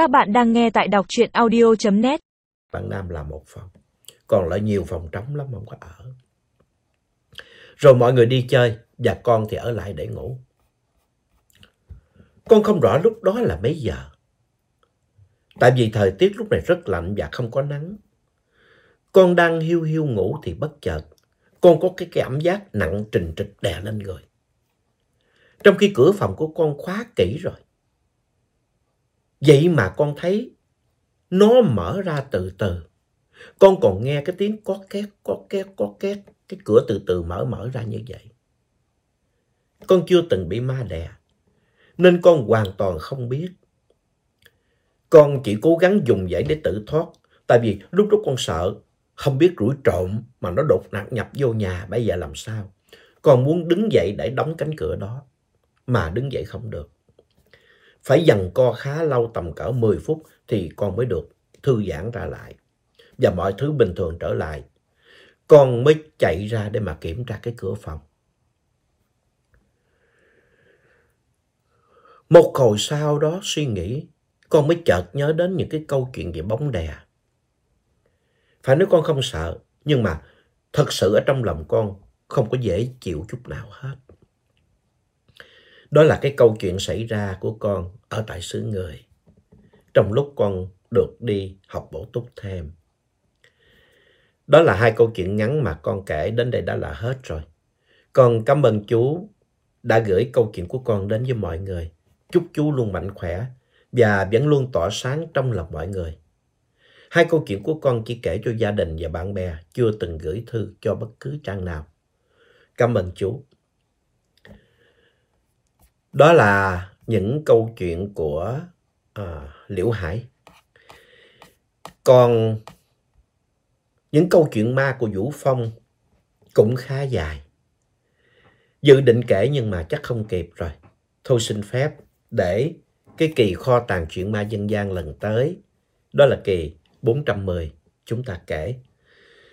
Các bạn đang nghe tại đọc truyện audio.net. Bạn Nam là một phòng, còn lại nhiều phòng trống lắm không có ở. Rồi mọi người đi chơi và con thì ở lại để ngủ. Con không rõ lúc đó là mấy giờ. Tại vì thời tiết lúc này rất lạnh và không có nắng. Con đang hiu hiu ngủ thì bất chợt, con có cái cảm giác nặng trình trịch đè lên người. Trong khi cửa phòng của con khóa kỹ rồi. Vậy mà con thấy nó mở ra từ từ. Con còn nghe cái tiếng có két, có két, có két. Cái cửa từ từ mở mở ra như vậy. Con chưa từng bị ma đè. Nên con hoàn toàn không biết. Con chỉ cố gắng dùng vậy để tự thoát. Tại vì lúc đó con sợ. Không biết rủi trộm mà nó đột ngột nhập vô nhà. Bây giờ làm sao? Con muốn đứng dậy để đóng cánh cửa đó. Mà đứng dậy không được. Phải dằn co khá lâu tầm cỡ 10 phút thì con mới được thư giãn ra lại. Và mọi thứ bình thường trở lại. Con mới chạy ra để mà kiểm tra cái cửa phòng. Một hồi sau đó suy nghĩ, con mới chợt nhớ đến những cái câu chuyện về bóng đè. Phải nói con không sợ, nhưng mà thật sự ở trong lòng con không có dễ chịu chút nào hết. Đó là cái câu chuyện xảy ra của con ở tại xứ người. Trong lúc con được đi học bổ túc thêm. Đó là hai câu chuyện ngắn mà con kể đến đây đã là hết rồi. Con cảm ơn chú đã gửi câu chuyện của con đến với mọi người. Chúc chú luôn mạnh khỏe và vẫn luôn tỏa sáng trong lòng mọi người. Hai câu chuyện của con chỉ kể cho gia đình và bạn bè, chưa từng gửi thư cho bất cứ trang nào. Cảm ơn chú. Đó là những câu chuyện của à, Liễu Hải. Còn những câu chuyện ma của Vũ Phong cũng khá dài. Dự định kể nhưng mà chắc không kịp rồi. Thôi xin phép để cái kỳ kho tàng chuyện ma dân gian lần tới. Đó là kỳ 410 chúng ta kể.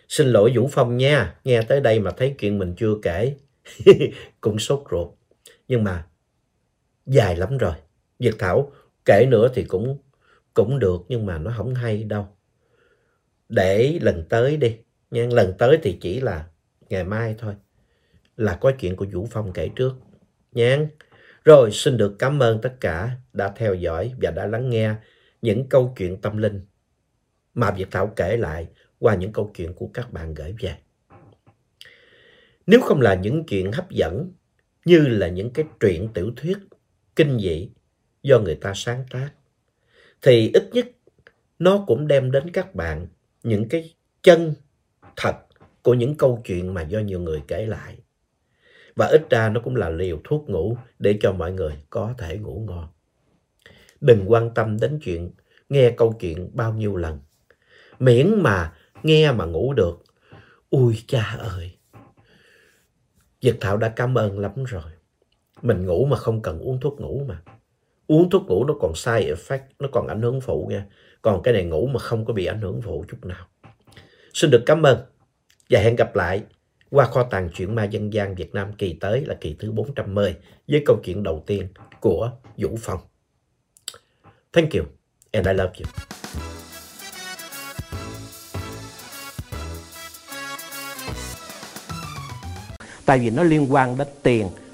Xin lỗi Vũ Phong nha, nghe tới đây mà thấy chuyện mình chưa kể. cũng sốt ruột. Nhưng mà dài lắm rồi. Việt Thảo kể nữa thì cũng cũng được nhưng mà nó không hay đâu. Để lần tới đi. Nha. Lần tới thì chỉ là ngày mai thôi. Là có chuyện của Vũ Phong kể trước. Nha. Rồi, xin được cảm ơn tất cả đã theo dõi và đã lắng nghe những câu chuyện tâm linh mà Việt Thảo kể lại qua những câu chuyện của các bạn gửi về. Nếu không là những chuyện hấp dẫn như là những cái truyện tiểu thuyết kinh dị do người ta sáng tác, thì ít nhất nó cũng đem đến các bạn những cái chân thật của những câu chuyện mà do nhiều người kể lại. Và ít ra nó cũng là liều thuốc ngủ để cho mọi người có thể ngủ ngon. Đừng quan tâm đến chuyện nghe câu chuyện bao nhiêu lần. Miễn mà nghe mà ngủ được. Ui cha ơi! Việt Thảo đã cảm ơn lắm rồi. Mình ngủ mà không cần uống thuốc ngủ mà. Uống thuốc ngủ nó còn sai effect, nó còn ảnh hưởng phụ nha. Còn cái này ngủ mà không có bị ảnh hưởng phụ chút nào. Xin được cảm ơn và hẹn gặp lại qua kho tàng chuyện ma dân gian Việt Nam kỳ tới là kỳ thứ 410 với câu chuyện đầu tiên của Vũ Phong. Thank you and I love you. Tại vì nó liên quan đến tiền,